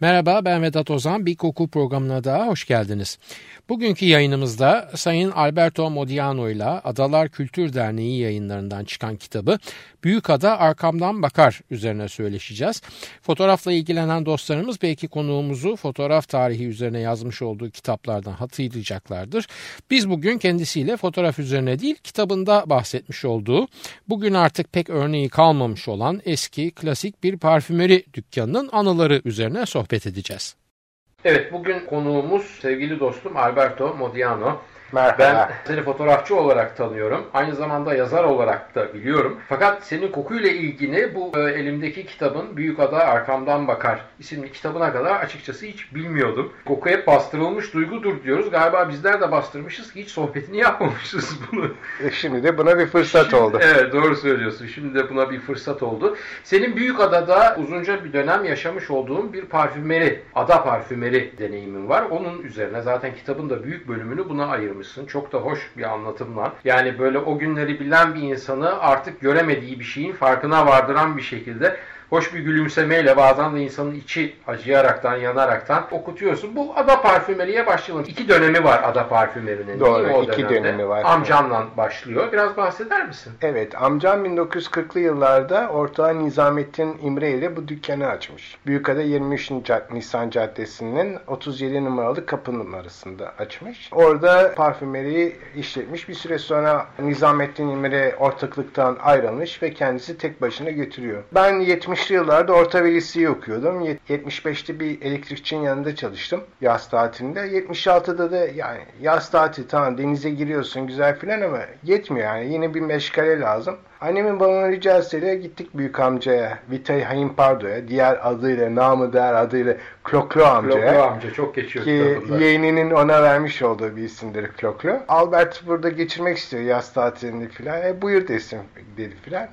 Merhaba ben Vedat Ozan. Bir koku programına daha hoş geldiniz. Bugünkü yayınımızda Sayın Alberto Modiano ile Adalar Kültür Derneği yayınlarından çıkan kitabı Büyük Ada Arkamdan Bakar üzerine söyleşeceğiz. Fotoğrafla ilgilenen dostlarımız belki konuğumuzu fotoğraf tarihi üzerine yazmış olduğu kitaplardan hatırlayacaklardır. Biz bugün kendisiyle fotoğraf üzerine değil kitabında bahsetmiş olduğu bugün artık pek örneği kalmamış olan eski klasik bir parfümeri dükkanının anıları üzerine sohbet edeceğiz. Evet bugün konuğumuz sevgili dostum Alberto Modiano. Merhaba. Ben seni fotoğrafçı olarak tanıyorum. Aynı zamanda yazar olarak da biliyorum. Fakat senin kokuyla ilgili bu e, elimdeki kitabın Büyük Ada Arkamdan Bakar isimli kitabına kadar açıkçası hiç bilmiyordum. Koku hep bastırılmış duygudur diyoruz. Galiba bizler de bastırmışız ki hiç sohbetini yapmamışız bunu. E şimdi de buna bir fırsat Şimdi- oldu. Evet doğru söylüyorsun. Şimdi de buna bir fırsat oldu. Senin Büyük Adada uzunca bir dönem yaşamış olduğun bir parfümeri, ada parfümeri deneyimin var. Onun üzerine zaten kitabın da büyük bölümünü buna ayırmışsın. Çok da hoş bir anlatımla. Yani böyle o günleri bilen bir insanı artık göremediği bir şeyin farkına vardıran bir şekilde hoş bir gülümsemeyle bazen de insanın içi acıyaraktan, yanaraktan okutuyorsun. Bu ada parfümeriye başlayalım. İki dönemi var ada parfümerinin. Doğru, iki dönemde? dönemi var. Amcanla başlıyor. Biraz bahseder misin? Evet, amcam 1940'lı yıllarda Ortağı Nizamettin İmre ile bu dükkanı açmış. Büyükada 23 Cad- Nisan Caddesi'nin 37 numaralı kapı numarasında açmış. Orada parfümeriyi işletmiş. Bir süre sonra Nizamettin İmre ortaklıktan ayrılmış ve kendisi tek başına götürüyor. Ben 70'li yıllarda orta ve liseyi okuyordum. Yet- 75'te bir elektrikçinin yanında çalıştım yaz tatilinde. 76'da da yani yaz tatili tamam denize giriyorsun güzel filan ama yetmiyor yani yine bir meşgale lazım. Annemin bana ricasıyla gittik büyük amcaya, Vitay Hayimpardo'ya, diğer adıyla, namı değer adıyla Kloklo amcaya. Kloklo amca çok geçiyor Ki kitabında. yeğeninin ona vermiş olduğu bir isimdir Kloklo. Albert burada geçirmek istiyor yaz tatilini filan. E buyur desin dedi filan.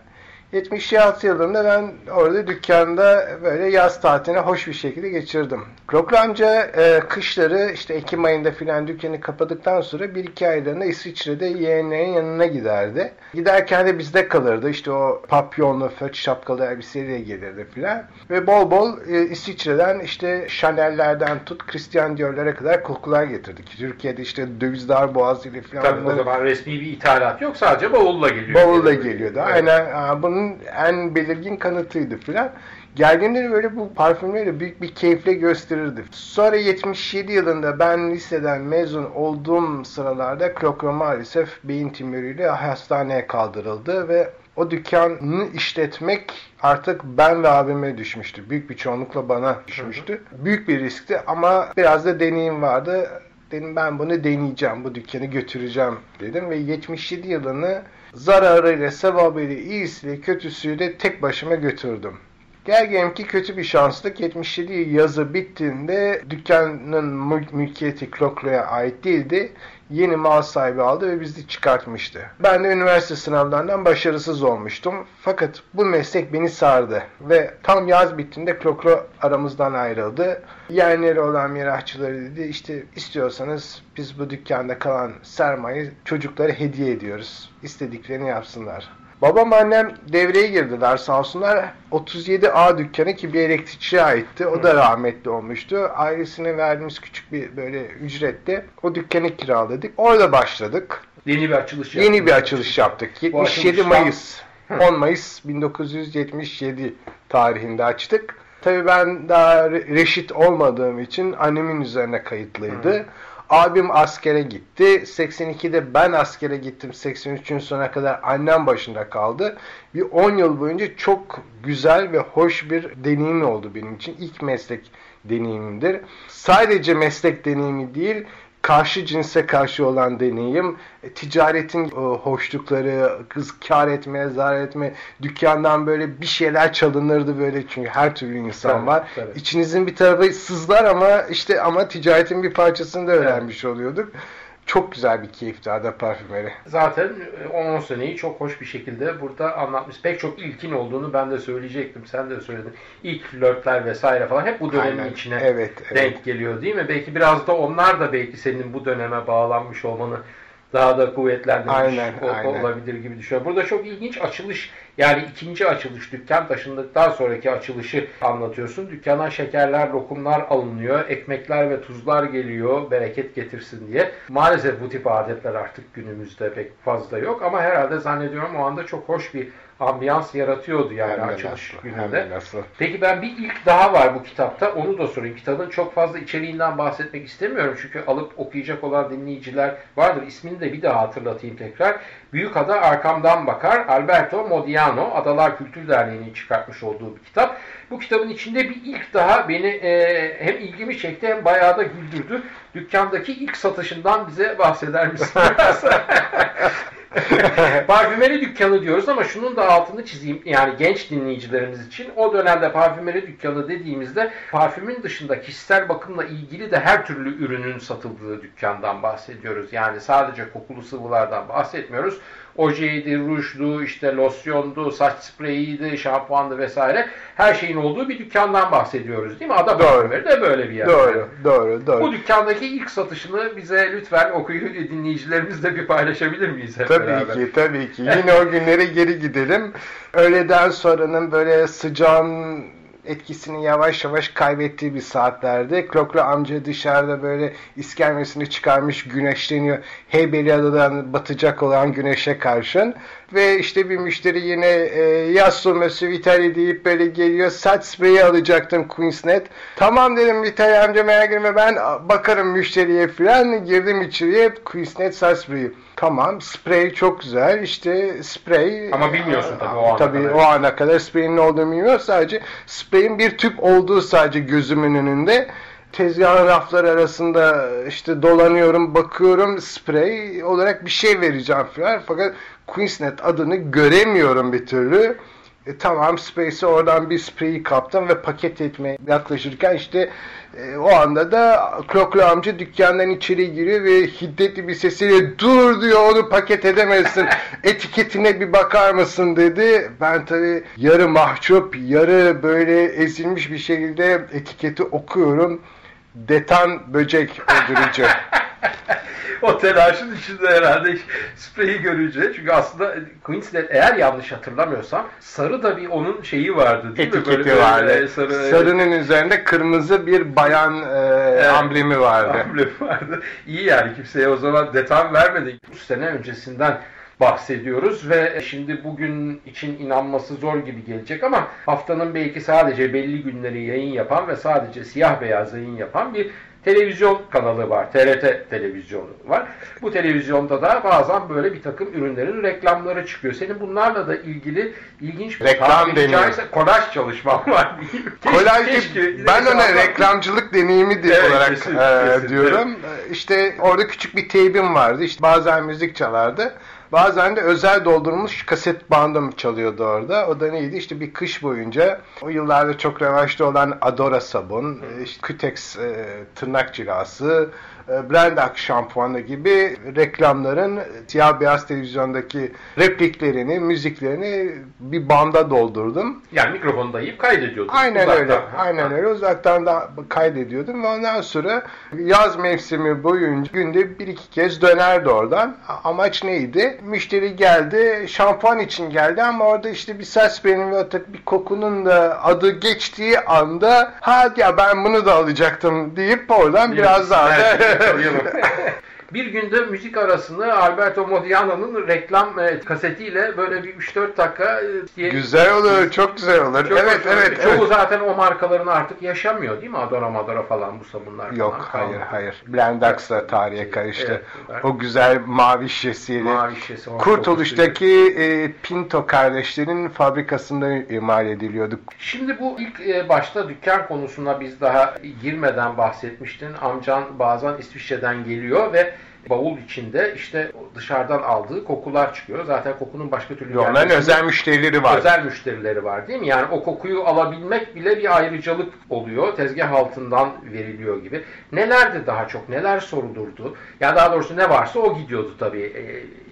76 yılında ben orada dükkanda böyle yaz tatilini hoş bir şekilde geçirdim. Kloklo amca e, kışları işte Ekim ayında filan dükkanı kapadıktan sonra bir iki aylığına İsviçre'de yeğenlerin yanına giderdi. Giderken de bizde kalırdı. İşte o papyonlu, föç şapkalı elbiseyle gelirdi filan. Ve bol bol e, İsviçre'den işte Chanel'lerden tut Christian Dior'lara kadar kokular getirdik. Türkiye'de işte döviz darboğazı ile filan. Tabii o zaman resmi bir ithalat yok. Sadece bavulla geliyor. Bavulla Evet. geliyordu. Aynen aa, bunun en belirgin kanıtıydı filan. Geldiğinde böyle bu parfümleri büyük bir keyifle gösterirdi. Sonra 77 yılında ben liseden mezun olduğum sıralarda Klokro maalesef beyin tümörüyle hastaneye kaldırıldı ve o dükkanı işletmek artık ben ve abime düşmüştü. Büyük bir çoğunlukla bana düşmüştü. Büyük bir riskti ama biraz da deneyim vardı. Dedim ben bunu deneyeceğim, bu dükkanı götüreceğim dedim ve 77 yılını zararıyla, sevabıyla, iyisiyle, kötüsüyle tek başıma götürdüm. Gel ki kötü bir şanslık 77 yazı bittiğinde dükkanın mül- mülkiyeti Kloklo'ya ait değildi. Yeni mal sahibi aldı ve bizi çıkartmıştı. Ben de üniversite sınavlarından başarısız olmuştum. Fakat bu meslek beni sardı. Ve tam yaz bittiğinde Kloklo aramızdan ayrıldı. Yeğenleri olan mirasçıları dedi işte istiyorsanız biz bu dükkanda kalan sermayeyi çocuklara hediye ediyoruz. İstediklerini yapsınlar. Babam annem devreye girdiler sağ olsunlar. 37A dükkanı ki bir elektrikçiye aitti. O da rahmetli olmuştu. Ailesine verdiğimiz küçük bir böyle ücrette o dükkanı kiraladık. Orada başladık. Yeni bir açılış Yeni yaptınız. bir açılış yaptık. Bu 77 açılışta- Mayıs. 10 Mayıs 1977 tarihinde açtık. Tabii ben daha re- reşit olmadığım için annemin üzerine kayıtlıydı. Abim askere gitti. 82'de ben askere gittim. 83'ün sonuna kadar annem başında kaldı. Bir 10 yıl boyunca çok güzel ve hoş bir deneyim oldu benim için. İlk meslek deneyimimdir. Sadece meslek deneyimi değil, karşı cinse karşı olan deneyim, e, ticaretin e, hoşlukları, kız kar etme, zarar etme, dükkandan böyle bir şeyler çalınırdı böyle çünkü her türlü insan Tabii, var. tabii. İçinizin bir tarafı sızlar ama işte ama ticaretin bir parçasını da öğrenmiş oluyorduk. Çok güzel bir keyifti Ada parfümeri. Zaten 10 seneyi çok hoş bir şekilde burada anlatmış. Pek çok ilkin olduğunu ben de söyleyecektim. Sen de söyledin. İlk flörtler vesaire falan hep bu dönemin Aynen. içine Evet, denk evet. geliyor değil mi? Belki biraz da onlar da belki senin bu döneme bağlanmış olmanı daha da kuvvetlendirmiş Aynen, o- aynen. olabilir gibi düşünüyorum. Burada çok ilginç açılış yani ikinci açılış dükkan taşındıktan sonraki açılışı anlatıyorsun. Dükkana şekerler, lokumlar alınıyor, ekmekler ve tuzlar geliyor bereket getirsin diye. Maalesef bu tip adetler artık günümüzde pek fazla yok ama herhalde zannediyorum o anda çok hoş bir ambiyans yaratıyordu yani Hem de açılış nasıl, gününde. Peki ben bir ilk daha var bu kitapta. Onu da sorayım. Kitabın çok fazla içeriğinden bahsetmek istemiyorum. Çünkü alıp okuyacak olan dinleyiciler vardır. İsmini de bir daha hatırlatayım tekrar. Büyük Ada Arkamdan Bakar. Alberto Modiano. Adalar Kültür Derneği'nin çıkartmış olduğu bir kitap. Bu kitabın içinde bir ilk daha beni e, hem ilgimi çekti hem bayağı da güldürdü. Dükkandaki ilk satışından bize bahseder misin? parfümeri dükkanı diyoruz ama şunun da altını çizeyim. Yani genç dinleyicilerimiz için o dönemde parfümeri dükkanı dediğimizde parfümün dışında kişisel bakımla ilgili de her türlü ürünün satıldığı dükkandan bahsediyoruz. Yani sadece kokulu sıvılardan bahsetmiyoruz. Ojeydi, rujdu, işte losyondu, saç spreyiydi, şampuandı vesaire. Her şeyin olduğu bir dükkandan bahsediyoruz değil mi? Ada Doğru. de böyle bir yer. Doğru, doğru, doğru. Bu dükkandaki ilk satışını bize lütfen okuyucu dinleyicilerimizle bir paylaşabilir miyiz hep Tabii beraber? ki, tabii ki. Yine o günlere geri gidelim. Öğleden sonranın böyle sıcağın etkisini yavaş yavaş kaybettiği bir saatlerde Kroklu amca dışarıda böyle iskelmesini çıkarmış güneşleniyor. Heybeliada'dan batacak olan güneşe karşın. Ve işte bir müşteri yine e, Yasso Mösyö Vitali deyip böyle geliyor. Saç spreyi alacaktım Queensnet. Tamam dedim Vitali amca merak etme ben bakarım müşteriye falan. Girdim içeriye Queensnet saç spreyi. Tamam sprey çok güzel işte sprey. Ama bilmiyorsun tabii o ana Tabii kadar. o ana kadar spreyin ne olduğunu bilmiyor. Sadece spreyin bir tüp olduğu sadece gözümün önünde. Tezgahın rafları arasında işte dolanıyorum, bakıyorum sprey olarak bir şey vereceğim falan. Fakat Queensnet adını göremiyorum bir türlü. E, tamam Space'e oradan bir spreyi kaptım ve paket etmeye yaklaşırken işte e, o anda da Kroklu amca dükkandan içeri giriyor ve hiddetli bir sesiyle dur diyor onu paket edemezsin etiketine bir bakar mısın dedi. Ben tabi yarı mahcup yarı böyle ezilmiş bir şekilde etiketi okuyorum. Detan böcek öldürücü. o telaşın içinde herhalde spreyi görünce çünkü aslında Queensland eğer yanlış hatırlamıyorsam sarı da bir onun şeyi vardı değil mi? Etiketi Böyle- böyle vardı. sarı, Sarının üzerinde kırmızı bir bayan e, amblemi vardı. Amblemi vardı. İyi yani kimseye o zaman detam vermedi. 3 sene öncesinden bahsediyoruz ve şimdi bugün için inanması zor gibi gelecek ama haftanın belki sadece belli günleri yayın yapan ve sadece siyah beyaz yayın yapan bir televizyon kanalı var. TRT televizyonu var. Bu televizyonda da bazen böyle bir takım ürünlerin reklamları çıkıyor. Senin bunlarla da ilgili ilginç bir Reklam caizse kolaj çalışman var. Keşke- ki ben ona reklamcılık deneyimi de Evet, olarak kesin, e, kesin, diyorum. E, İşte orada küçük bir teybim vardı. İşte bazen müzik çalardı. Bazen de özel doldurulmuş kaset bandım çalıyordu orada. O da neydi? İşte bir kış boyunca o yıllarda çok revaçta olan Adora sabun, işte Kütex e, tırnak cilası, e, Blendak şampuanı gibi reklamların siyah beyaz televizyondaki repliklerini, müziklerini bir banda doldurdum. Yani mikrofonu dayayıp kaydediyordun. Aynen uzaktan. öyle. Aynen öyle. Uzaktan da kaydediyordum ve ondan sonra yaz mevsimi boyunca günde bir iki kez dönerdi oradan. Amaç neydi? Müşteri geldi, şampuan için geldi ama orada işte bir ses benim ve bir kokunun da adı geçtiği anda hadi ya ben bunu da alacaktım deyip oradan biraz daha da tranquilo. bir günde müzik arasını Alberto Modiano'nun reklam e, kasetiyle böyle bir 3-4 dakika e, diye güzel olur, çok güzel olur. Çok evet, olur. evet, Çoğu evet. zaten o markaların artık yaşamıyor değil mi? Adora Madora falan bu sabunlar Yok, falan. hayır, hayır. Blendax'la tarihe karıştı. Evet. O güzel mavi şişesiyle. Mavi şişesi, Kurtuluş'taki e, Pinto kardeşlerin fabrikasında imal ediliyordu. Şimdi bu ilk e, başta dükkan konusuna biz daha girmeden bahsetmiştin. Amcan bazen İsviçre'den geliyor ve bavul içinde işte dışarıdan aldığı kokular çıkıyor. Zaten kokunun başka türlü Onların gelmesinde özel müşterileri var. özel müşterileri var değil mi? Yani o kokuyu alabilmek bile bir ayrıcalık oluyor. Tezgah altından veriliyor gibi. Nelerdi daha çok? Neler sorulurdu? Ya daha doğrusu ne varsa o gidiyordu tabii.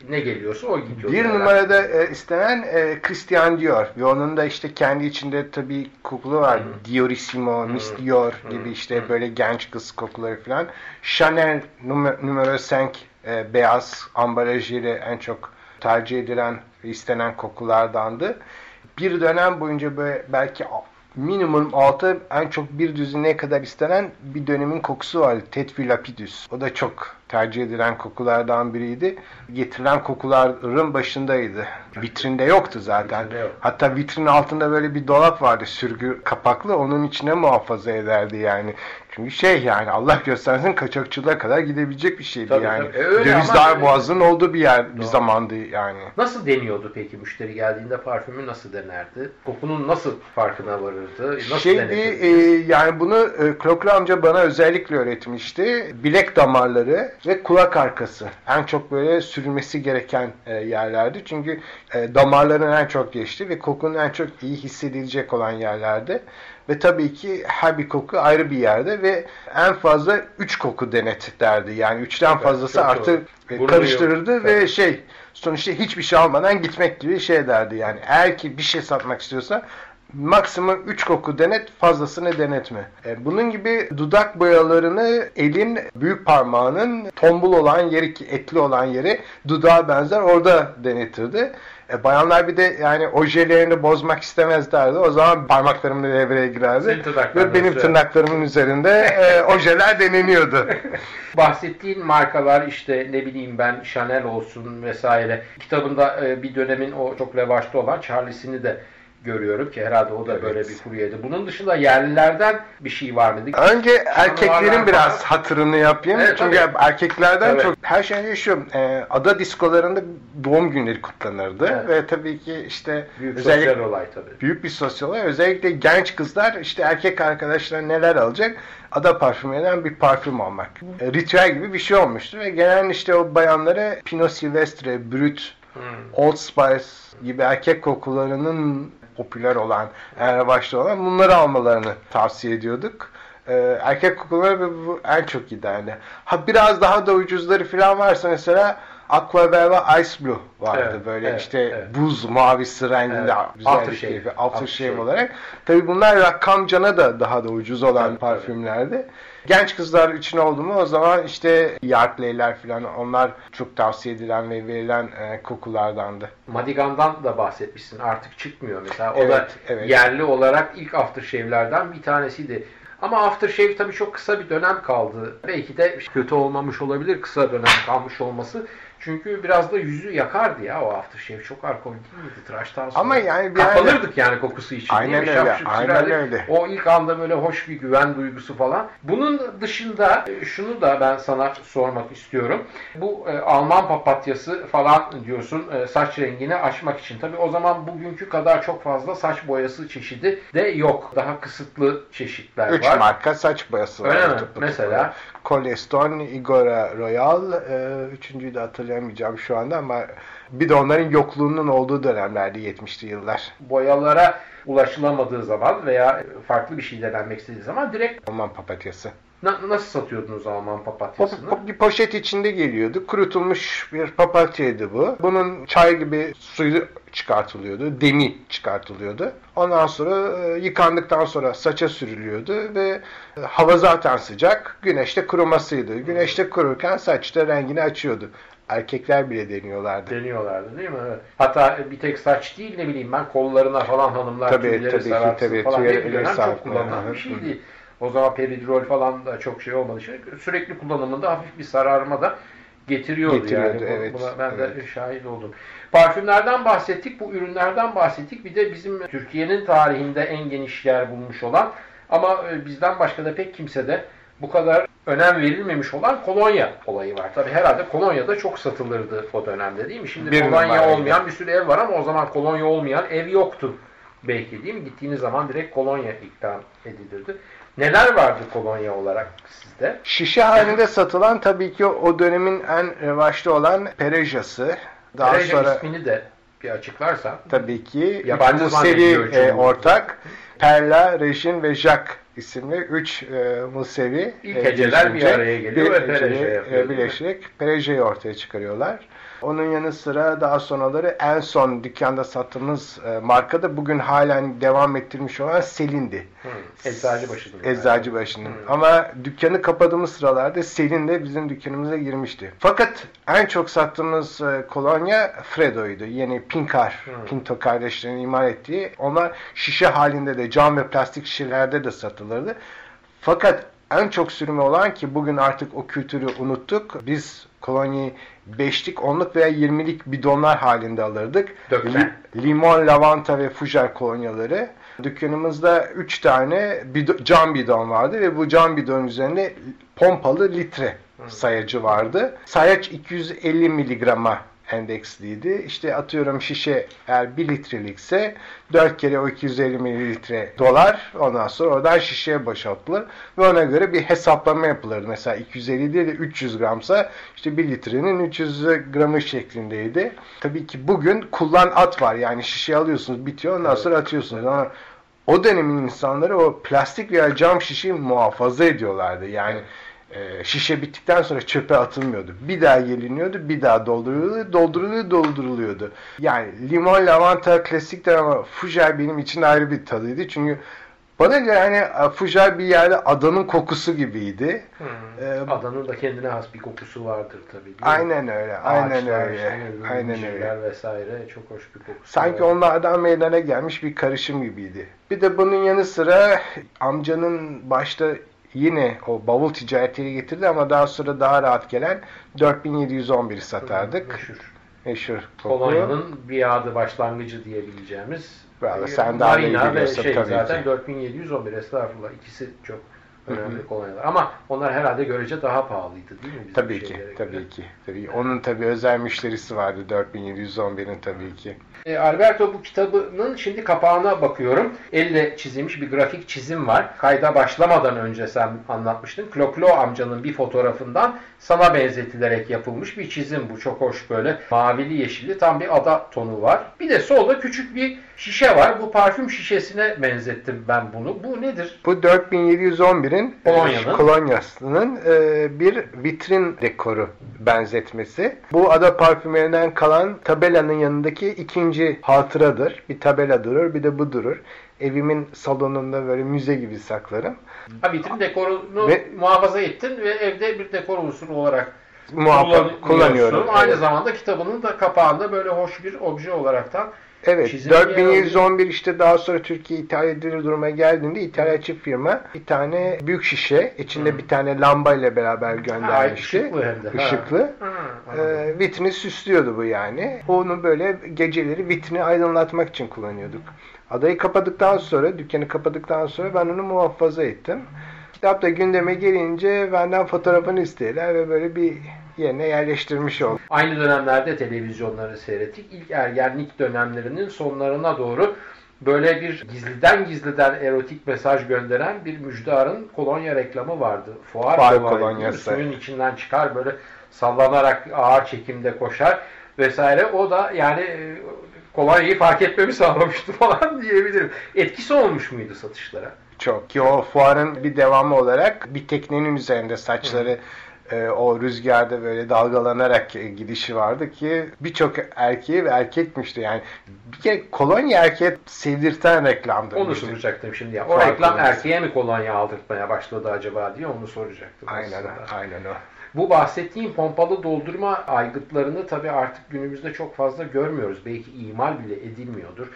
Ne geliyorsa o gidiyordu. Bir numarada e, istenen e, Christian Dior ve onun da işte kendi içinde tabii kokulu var. Diorissimo, Miss Dior gibi işte böyle genç kız kokuları falan. Chanel numara 5 e, beyaz ambalajıyla en çok tercih edilen istenen kokulardandı. Bir dönem boyunca böyle belki minimum 6 en çok bir düzineye kadar istenen bir dönemin kokusu vardı. Tetfil Lapidus. O da çok tercih edilen kokulardan biriydi. Getirilen kokuların başındaydı. Vitrinde yoktu zaten. Vitrinde yok. Hatta vitrinin altında böyle bir dolap vardı sürgü kapaklı. Onun içine muhafaza ederdi yani. Çünkü şey yani Allah göstersin kaçakçılığa kadar gidebilecek bir şeydi Tabii, yani. tabii. E, öyle Döviz ama- dar boğazının olduğu bir yer bir Doğru. zamandı yani. Nasıl deniyordu peki müşteri geldiğinde parfümü nasıl denerdi? Kokunun nasıl farkına varırdı? Nasıl Şeydi e, yani bunu e, Kroklu amca bana özellikle öğretmişti. Bilek damarları ve kulak arkası. En çok böyle sürülmesi gereken e, yerlerdi. Çünkü e, damarların en çok geçti ve kokunun en çok iyi hissedilecek olan yerlerdi. Ve tabii ki her bir koku ayrı bir yerde ve en fazla 3 koku denet derdi. Yani 3'ten Süper, fazlası çok artı doğru. e, karıştırırdı yok. ve Tabii. şey sonuçta hiçbir şey almadan gitmek gibi şey derdi. Yani eğer ki bir şey satmak istiyorsa maksimum 3 koku denet fazlasını denetme. E, bunun gibi dudak boyalarını elin büyük parmağının tombul olan yeri ki etli olan yeri dudağa benzer orada denetirdi. E, bayanlar bir de yani ojelerini bozmak istemezlerdi. O zaman parmaklarım da devreye girerdi. Ve benim tırnaklarımın üzerinde e, ojeler deneniyordu. Bahsettiğin markalar işte ne bileyim ben Chanel olsun vesaire. Kitabında e, bir dönemin o çok revaçta olan Charles'ini de görüyorum ki herhalde o da Evet. böyle bir kuryeydi. Bunun dışında yerlilerden bir şey var mıydı? Önce erkeklerin biraz falan. hatırını yapayım. Evet, Çünkü tabii. erkeklerden Tabii. çok her şey önce şu e, ada diskolarında doğum günleri kutlanırdı Evet. ve tabii ki işte Büyük özellikle sosyal olay tabii. büyük bir sosyal olay. Özellikle genç kızlar işte erkek arkadaşlar neler alacak? Ada parfümerinden bir parfüm almak. E, ritüel gibi bir şey olmuştu ve genelde işte o bayanlara Pinot Silvestre, Brut, Hmm. Old Spice gibi erkek kokularının popüler olan, en revaçta olan bunları almalarını tavsiye ediyorduk. Ee, erkek kokuları en çok giderli. Ha biraz daha da ucuzları falan varsa mesela Aqua Velva Ice Blue vardı Evet, böyle evet, işte evet. buz mavisi renginde Evet. güzel bir Aftershave. keyfi. Aftershave. Aftershave olarak. Tabi bunlar rakamcana da daha da ucuz olan Tabii, parfümlerdi. Genç kızlar için oldu mu o zaman işte Yardley'ler falan onlar çok tavsiye edilen ve verilen e, kokulardandı. Madigan'dan da bahsetmişsin. Artık çıkmıyor mesela. O Evet, da evet. yerli olarak ilk aftershave'lerden bir tanesiydi. Ama aftershave tabii çok kısa bir dönem kaldı. Belki de kötü olmamış olabilir kısa dönem kalmış olması. Çünkü biraz da yüzü yakardı ya o aftershave. Çok alkol değil miydi tıraştan sonra? Ama yani bir Kapanırdık yani kokusu için. Aynen öyle, Şapşık aynen sürerdik. öyle. O ilk anda böyle hoş bir güven duygusu falan. Bunun dışında e, şunu da ben sana sormak istiyorum. Bu e, Alman papatyası falan diyorsun e, saç rengini açmak için. Tabii o zaman bugünkü kadar çok fazla saç boyası çeşidi de yok. Daha kısıtlı çeşitler Üç var. marka saç boyası var. Öyle mi? Mesela? Coleston, Igora Royal, e, üçüncüyü de hatırlayamayacağım şu anda ama bir de onların yokluğunun olduğu dönemlerde 70'li yıllar. Boyalara ulaşılamadığı zaman veya farklı bir şey denenmek istediği zaman direkt Alman papatyası. na- nasıl satıyordunuz Alman Po- papatyasını? po- bir poşet içinde geliyordu. Kurutulmuş bir papatyaydı bu. Bunun çay gibi suyu çıkartılıyordu. Demi çıkartılıyordu. Ondan sonra e, yıkandıktan sonra saça sürülüyordu ve e, hava zaten sıcak. Güneşte kurumasıydı. Güneşte kururken saçta rengini açıyordu. Erkekler bile deniyorlardı. Deniyorlardı değil mi? Evet. Hatta bir tek saç değil ne bileyim ben kollarına falan hanımlar Tabii, tüyleri tabii ki, saratsın tabii, falan tüyleri diye bir dönem çok kullanılan bir şeydi. O zaman peridrol falan da çok şey olmadığı için sürekli kullanımında hafif bir sararma da getiriyordu, Getiriyordu, yani. Evet, Buna ben de evet. şahit oldum. Parfümlerden bahsettik, bu ürünlerden bahsettik. Bir de bizim Türkiye'nin tarihinde en geniş yer bulmuş olan ama e, bizden başka da pek kimse de bu kadar önem verilmemiş olan kolonya olayı var. Tabi herhalde kolonya da çok satılırdı o dönemde değil mi? Şimdi Bir kolonya olmayan bir sürü ev var ama o zaman kolonya olmayan ev yoktu belki değil mi? Gittiğiniz zaman direkt kolonya ikram edilirdi. Neler vardı kolonya olarak sizde? Şişe halinde satılan tabii ki o dönemin en revaçta olan Perejası. Daha Pereja sonra ismini de bir açıklarsa. Tabii ki yabancı seri e, ortak. Perla, Rejin ve Jack isimli üç e, Musevi İlk e, heceler bir araya geliyor bir ve Pereja birleşerek Pereja'yı ortaya çıkarıyorlar. Onun yanı sıra daha sonraları en son dükkanda sattığımız e, marka bugün halen devam ettirmiş olan Selin'di. Hmm. Eczacıbaşı'nın. Eczacıbaşı'nın. Hmm. Ama dükkanı kapadığımız sıralarda Selin de bizim dükkanımıza girmişti. Fakat en çok sattığımız e, kolonya Fredo'ydu. Yeni Pinkar, hmm. Pinto kardeşlerinin imal ettiği. Onlar şişe halinde de cam ve plastik şişelerde de satılırdı. Fakat en çok sürümü olan ki bugün artık o kültürü unuttuk. Biz kolonyayı beşlik, onluk veya yirmilik bidonlar halinde alırdık. Dökme. Limon, lavanta ve fujar kolonyaları. Dükkanımızda 3 tane bidon, cam bidon vardı ve bu cam bidon üzerinde pompalı litre sayacı vardı. Sayaç 250 miligrama endeksliydi. İşte atıyorum şişe eğer 1 litrelikse 4 kere o 250 mililitre dolar ondan sonra oradan şişeye boşaltılır ve ona göre bir hesaplama yapılırdı. Mesela 250 değil de 300 gramsa işte 1 litrenin 300 gramı şeklindeydi. Tabii ki bugün kullan at var yani şişe alıyorsunuz bitiyor ondan sonra atıyorsunuz ama o dönemin insanları o plastik veya cam şişeyi muhafaza ediyorlardı. Yani evet e, şişe bittikten sonra çöpe atılmıyordu. Bir daha geliniyordu, bir daha dolduruluyordu, dolduruluyordu, dolduruluyordu. Yani limon, lavanta klasiktir ama fujar benim için ayrı bir tadıydı. Çünkü bana göre hani fujar bir yerde adanın kokusu gibiydi. Hmm. Ee, adanın da kendine has bir kokusu vardır tabii. Aynen öyle, aynen Ağaçlar, öyle. Işte, aynen öyle. vesaire çok hoş bir kokusu Sanki var. onlardan meydana gelmiş bir karışım gibiydi. Bir de bunun yanı sıra amcanın başta yine o bavul ticaretiyle getirdi ama daha sonra daha rahat gelen 4711 satardık. Meşhur. Meşhur. Polonya'nın bir adı başlangıcı diyebileceğimiz. Bravo, sen daha iyi biliyorsun şey, tabii zaten ki. 4711 estağfurullah ikisi çok önemli kolonyalar. Ama onlar herhalde görece daha pahalıydı değil mi? Bizim tabii ki, tabii göre? ki. Tabii. Onun tabii özel müşterisi vardı 4711'in tabii ki. E, Alberto bu kitabının şimdi kapağına bakıyorum. Elle çizilmiş bir grafik çizim var. Kayda başlamadan önce sen anlatmıştın. Kloklo amcanın bir fotoğrafından sana benzetilerek yapılmış bir çizim bu. Çok hoş böyle mavili yeşilli tam bir ada tonu var. Bir de solda küçük bir şişe var. Bu parfüm şişesine benzettim ben bunu. Bu nedir? Bu 4711'in Kolonya'nın, kolonyasının e, bir vitrin dekoru benzetmesi. Bu ada parfümerinden kalan tabelanın yanındaki ikinci hatıradır. Bir tabela durur bir de bu durur. Evimin salonunda böyle müze gibi saklarım. Ha vitrin dekorunu ve, muhafaza ettin ve evde bir dekor unsuru olarak muhafaza kullanıyorum. Aynı evet. zamanda kitabının da kapağında böyle hoş bir obje olaraktan Evet 4111 işte daha sonra Türkiye ithal edilir duruma geldiğinde ithalatçı firma bir tane büyük şişe içinde hmm. bir tane lamba ile beraber göndermişti. Ha, ışıklı hem de. Işıklı. Ha. Ee, vitrini süslüyordu bu yani. Onu böyle geceleri vitrini aydınlatmak için kullanıyorduk. Adayı kapadıktan sonra, dükkanı kapadıktan sonra ben onu muhafaza ettim. Kitap da gündeme gelince benden fotoğrafını istediler ve böyle bir yerine yerleştirmiş oldu. Aynı dönemlerde televizyonları seyrettik. İlk ergenlik dönemlerinin sonlarına doğru böyle bir gizliden gizliden erotik mesaj gönderen bir müjdarın kolonya reklamı vardı. Fuar, Fuar kolonyası. Suyun içinden çıkar böyle sallanarak ağır çekimde koşar vesaire. O da yani e, kolonyayı fark etmemi sağlamıştı falan diyebilirim. Etkisi olmuş muydu satışlara? Çok. Ki o fuarın bir devamı olarak bir teknenin üzerinde saçları e, o rüzgarda böyle dalgalanarak e, gidişi vardı ki birçok erkeği ve erkekmişti yani bir kere kolonya erkeğe sevdirten reklamdı. Onu soracaktım şimdi ya. O reklam erkeğe mi kolonya aldırtmaya başladı acaba diye onu soracaktım. Aynen aslında. aynen o. Bu bahsettiğim pompalı doldurma aygıtlarını tabii artık günümüzde çok fazla görmüyoruz. Belki imal bile edilmiyordur.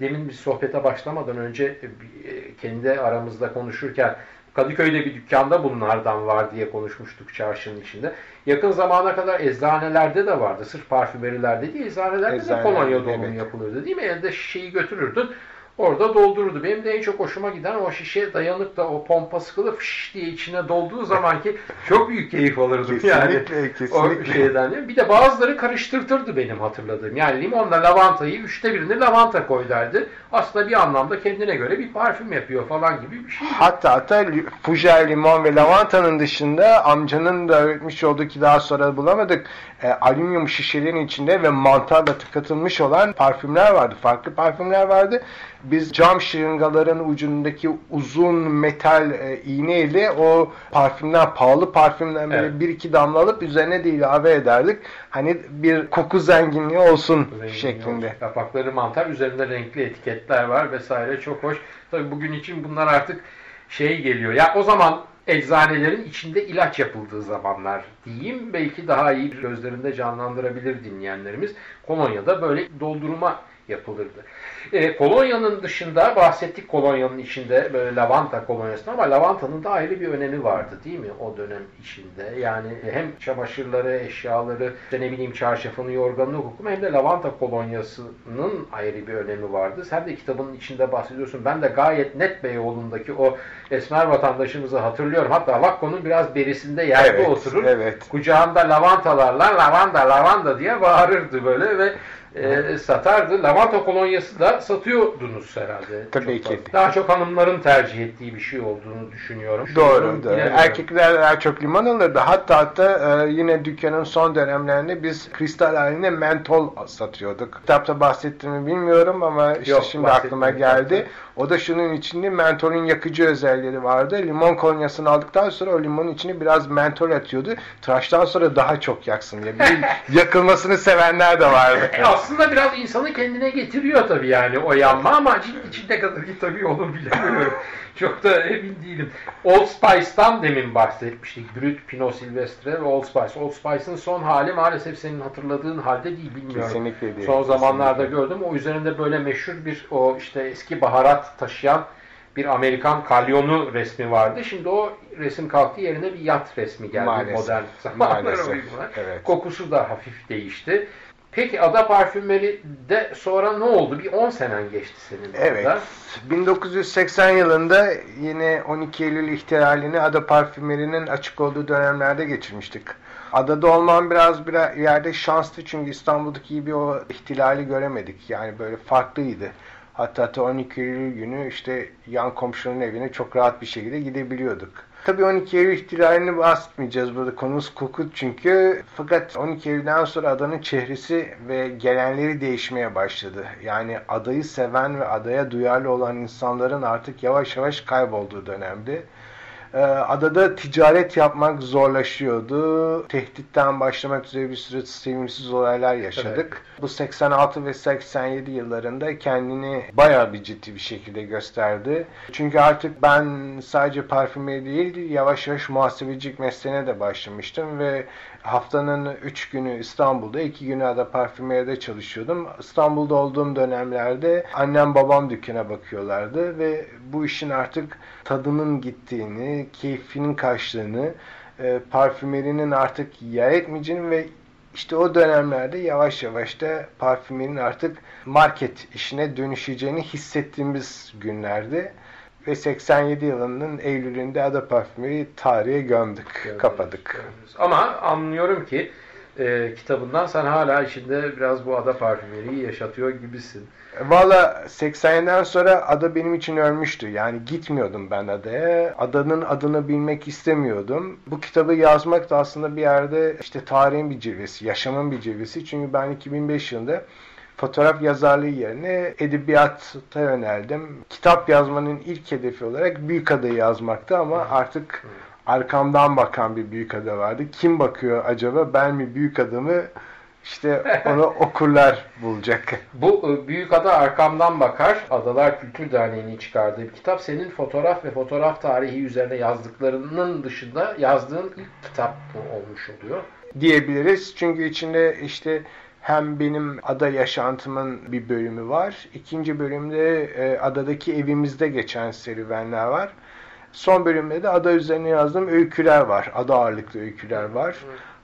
Demin bir sohbete başlamadan önce e, kendi aramızda konuşurken Kadıköy'de bir dükkanda bunlardan var diye konuşmuştuk çarşının içinde. Yakın zamana kadar eczanelerde de vardı. Sırf parfümerilerde değil, eczanelerde Eczane, de kolonya dolumu evet. yapılırdı değil mi? Elde şişeyi götürürdün. Orada doldururdu. Benim de en çok hoşuma giden o şişe dayanıp da o pompa sıkılı fış diye içine dolduğu zaman ki çok büyük keyif alırdım yani. Kesinlikle, O kesinlikle. şeyden. Bir de bazıları karıştırtırdı benim hatırladığım. Yani limonla lavantayı üçte birini lavanta koy derdi. Aslında bir anlamda kendine göre bir parfüm yapıyor falan gibi bir şey. Hatta hatta fujer, limon ve lavantanın dışında amcanın da öğretmiş olduğu ki daha sonra bulamadık e, alüminyum şişelerin içinde ve mantarla tıkatılmış olan parfümler vardı. Farklı parfümler vardı. Biz cam şırıngaların ucundaki uzun metal e, iğneyle o parfümden, pahalı parfümden böyle Evet. bir iki damla alıp üzerine de ilave ederdik. Hani bir koku zenginliği olsun Zengin şeklinde. olmuş. Kapakları mantar, üzerinde renkli etiketler var vesaire. Çok hoş. Tabii bugün için bunlar artık şey geliyor. Ya o zaman eczanelerin içinde ilaç yapıldığı zamanlar diyeyim. Belki daha iyi gözlerinde canlandırabilir dinleyenlerimiz. Kolonya'da böyle doldurma yapılırdı. E, kolonyanın dışında bahsettik kolonyanın içinde böyle lavanta kolonyası ama lavantanın da ayrı bir önemi vardı değil mi o dönem içinde? Yani hem çamaşırları, eşyaları, işte ne bileyim çarşafını, yorganını hukumu hem de lavanta kolonyasının ayrı bir önemi vardı. Sen de kitabının içinde bahsediyorsun. Ben de gayet net Beyoğlu'ndaki o esmer vatandaşımızı hatırlıyorum. Hatta Vakko'nun biraz berisinde yerde Evet, oturur. evet. Kucağında lavantalarla lavanda lavanda diye bağırırdı böyle ve e, satardı. Lavanta kolonyası da satıyordunuz herhalde. Tabii Çok ki. fazla. Daha çok hanımların tercih ettiği bir şey olduğunu düşünüyorum. Doğru, doğru. bilemiyorum. Erkekler daha çok limon alırdı. Hatta hatta e, yine dükkanın son dönemlerinde biz kristal halinde mentol satıyorduk. Kitapta bahsettiğimi bilmiyorum ama işte Yok, şimdi aklıma geldi. O da şunun içinde mentolün yakıcı özellikleri vardı. Limon kolonyasını aldıktan sonra o limonun içine biraz mentol atıyordu. Tıraştan sonra daha çok yaksın diye. Bir yakılmasını sevenler de vardı. Aslında biraz insanı kendine getiriyor tabii yani o yanma ama cilt içinde kadar ki tabii onu bilemiyorum. Çok da emin değilim. Old Spice'tan demin bahsetmiştik. Brut, Pinot Silvestre ve Old Spice. Old Spice'ın son hali maalesef senin hatırladığın halde değil bilmiyorum. Kesinlikle değil. Son zamanlarda Kesinlikle. gördüm. O üzerinde böyle meşhur bir o işte eski baharat taşıyan bir Amerikan kalyonu resmi vardı. Şimdi o resim kalktı yerine bir yat resmi geldi Maalesef. modern zamanlara Maalesef. Evet. Kokusu da hafif değişti. Peki Ada Parfümeri de sonra ne oldu? Bir 10 senen geçti senin Evet. orada. 1980 yılında yine 12 Eylül ihtilalini Ada Parfümeri'nin açık olduğu dönemlerde geçirmiştik. Adada olmam biraz bir yerde şanslı çünkü İstanbul'daki gibi o ihtilali göremedik. Yani böyle farklıydı. Hatta 12 Eylül günü işte yan komşunun evine çok rahat bir şekilde gidebiliyorduk. Tabii 12 Eylül ihtilalini bahsetmeyeceğiz burada konumuz koku çünkü fakat 12 Eylül'den sonra adanın çehresi ve gelenleri değişmeye başladı. Yani adayı seven ve adaya duyarlı olan insanların artık yavaş yavaş kaybolduğu dönemdi. Ee, Adada ticaret yapmak zorlaşıyordu. Tehditten başlamak üzere bir sürü sevimsiz olaylar yaşadık. Bu 86 ve 87 yıllarında kendini bayağı bir ciddi bir şekilde gösterdi. Çünkü artık ben sadece parfümeri değil yavaş yavaş muhasebecilik mesleğine de başlamıştım ve haftanın 3 günü İstanbul'da, 2 günü Ada Parfümeri'de çalışıyordum. İstanbul'da olduğum dönemlerde annem babam dükkana bakıyorlardı ve bu işin artık tadının gittiğini, keyfinin kaçtığını, e, parfümerinin artık yer etmeyeceğini ve işte o dönemlerde yavaş yavaş da parfümerin artık market işine dönüşeceğini hissettiğimiz günlerdi. Ve 87 yılının Eylül'ünde Ada Parfümeri tarihe gömdük, kapadık. Ama anlıyorum ki e, kitabından sen hala içinde biraz bu ada parfümeriyi yaşatıyor gibisin. Valla 87'den sonra ada benim için ölmüştü. Yani gitmiyordum ben adaya. Adanın adını bilmek istemiyordum. Bu kitabı yazmak da aslında bir yerde işte tarihin bir cilvesi, yaşamın bir cilvesi. Çünkü ben 2005 yılında fotoğraf yazarlığı yerine edebiyata yöneldim. Kitap yazmanın ilk hedefi olarak Büyükada'yı yazmaktı ama artık arkamdan bakan bir Büyükada vardı. Kim bakıyor acaba? Ben mi Büyükada mı? İşte onu okurlar bulacak. Bu e, Büyük Ada Arkamdan Bakar, Adalar Kültür Derneği'nin çıkardığı bir kitap. Senin fotoğraf ve fotoğraf tarihi üzerine yazdıklarının dışında yazdığın ilk kitap olmuş oluyor? diyebiliriz. Çünkü içinde işte hem benim ada yaşantımın bir bölümü var. İkinci bölümde e, adadaki evimizde geçen serüvenler var. Son bölümde de ada üzerine yazdığım öyküler var. Ada ağırlıklı öyküler var.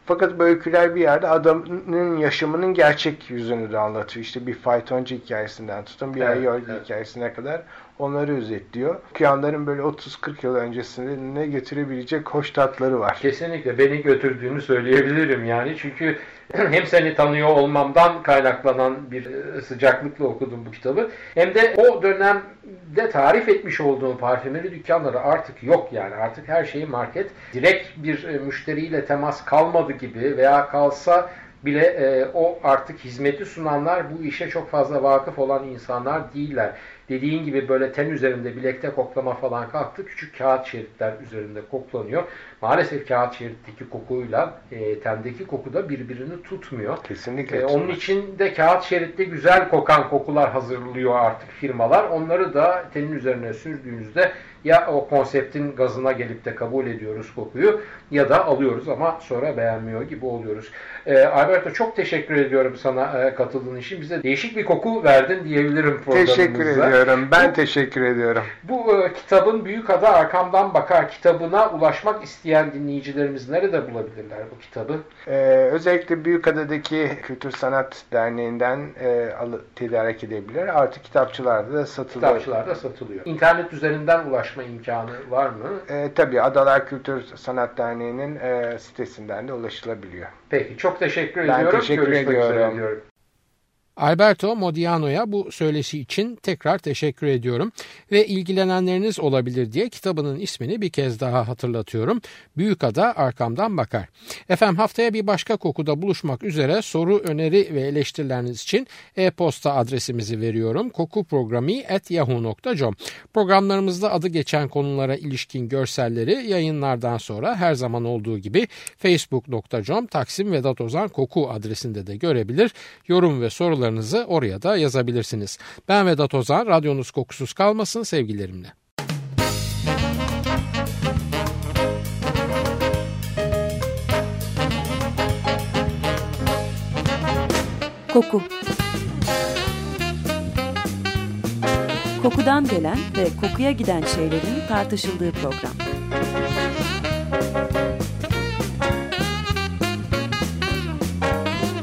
Fakat bu öyküler bir yerde adamın yaşamının gerçek yüzünü de anlatıyor. İşte bir faytoncu hikayesinden tutun bir Evet, evet, evet. hikayesine kadar onları özetliyor. Okuyanların böyle 30-40 yıl öncesinde ne getirebilecek hoş tatları var. Kesinlikle beni götürdüğünü söyleyebilirim yani çünkü hem seni tanıyor olmamdan kaynaklanan bir e, sıcaklıkla okudum bu kitabı. Hem de o dönemde tarif etmiş olduğum parfümeri dükkanları artık yok yani. Artık her şeyi market direkt bir e, müşteriyle temas kalmadı gibi veya kalsa bile e, o artık hizmeti sunanlar bu işe çok fazla vakıf olan insanlar değiller. Dediğin gibi böyle ten üzerinde bilekte koklama falan kalktı. Küçük kağıt şeritler üzerinde koklanıyor. Maalesef kağıt şeritteki kokuyla e, tendeki koku da birbirini tutmuyor. Kesinlikle. E, onun için de kağıt şeritte güzel kokan kokular hazırlıyor artık firmalar. Onları da tenin üzerine sürdüğünüzde ya o konseptin gazına gelip de kabul ediyoruz kokuyu ya da alıyoruz ama sonra beğenmiyor gibi oluyoruz. E, Alberto çok teşekkür ediyorum sana e, katıldığın için. Bize değişik bir koku verdin diyebilirim programımızda. Teşekkür ediyorum. Ben teşekkür ediyorum. Bu e, kitabın Büyük Ada Arkamdan Bakar kitabına ulaşmak isteyen dinleyicilerimiz nerede bulabilirler bu kitabı? Ee, özellikle Büyükada'daki Kültür Sanat Derneği'nden e, alı, tedarik edebilir. Artık kitapçılarda da satılıyor. Kitapçılarda satılıyor. İnternet üzerinden ulaşma imkanı var mı? E, tabii Adalar Kültür Sanat Derneği'nin e, sitesinden de ulaşılabiliyor. Peki çok teşekkür Ben ediyorum. teşekkür Görüşmek üzere ediyorum. diyorum. Alberto Modiano'ya bu söyleşi için tekrar teşekkür ediyorum ve ilgilenenleriniz olabilir diye kitabının ismini bir kez daha hatırlatıyorum. Büyük Ada Arkamdan Bakar. Efendim haftaya bir başka kokuda buluşmak üzere soru, öneri ve eleştirileriniz için e-posta adresimizi veriyorum. kokuprogrami.yahoo.com Programlarımızda adı geçen konulara ilişkin görselleri yayınlardan sonra her zaman olduğu gibi facebook.com Taksim Vedat Ozan Koku adresinde de görebilir. Yorum ve sorularınızı oraya da yazabilirsiniz. Ben Vedat Ozan, radyonuz kokusuz kalmasın sevgilerimle. Koku Kokudan gelen ve kokuya giden şeylerin tartışıldığı program.